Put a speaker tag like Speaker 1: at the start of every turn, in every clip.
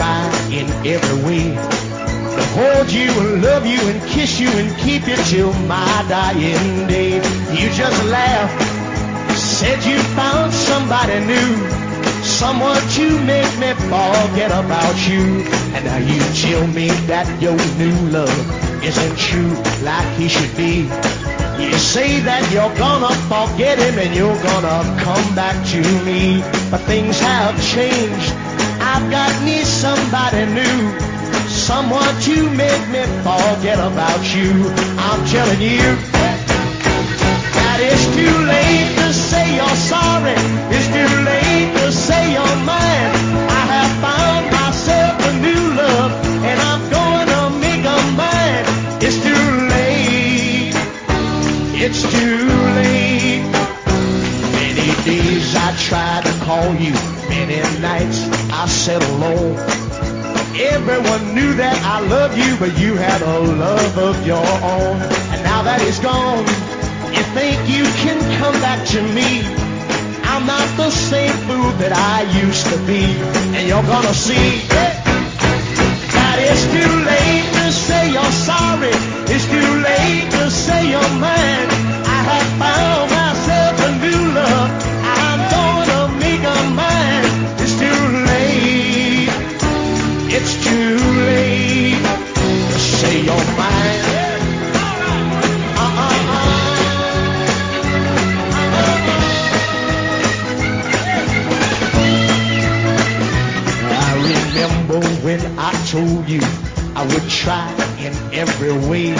Speaker 1: try in every way to hold you and love you and kiss you and keep you till my dying day. You just laughed, said you found somebody new, someone to make me forget about you. And now you tell me that your new love isn't true like he should be. You say that you're gonna forget him and you're gonna come back to me. But things have changed. I've got me somebody new. Someone to make me forget about you. I'm telling you that it's too late to say you're sorry. Tried to call you. Many nights I sat alone. Everyone knew that I loved you, but you had a love of your own. And now that it's gone, you think you can come back to me. I'm not the same fool that I used to be. And you're gonna see that remember when I told you I would try in every way.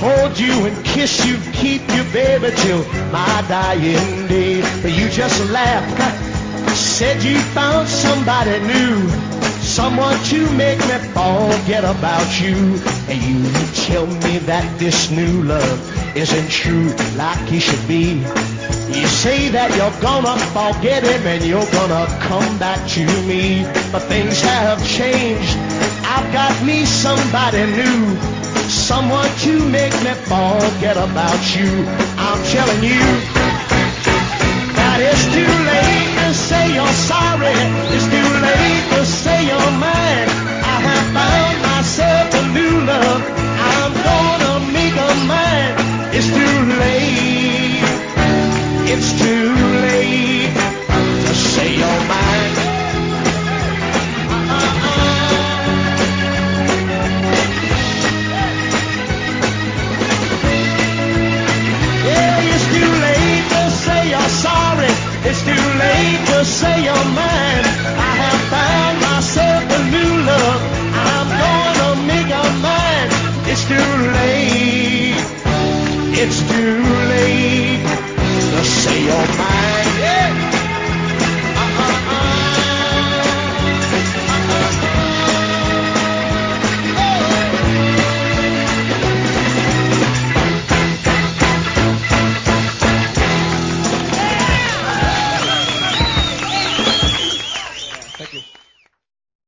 Speaker 1: Hold you and kiss you, keep you, baby, till my dying day. But you just laughed, said you found somebody new. Someone to make me forget about you. And you tell me that this new love isn't true like it should be. You say that you're gonna forget him and you're gonna come back to me. But things have changed. I've got me somebody new. Someone to make me forget about you. I'm telling you that it's too late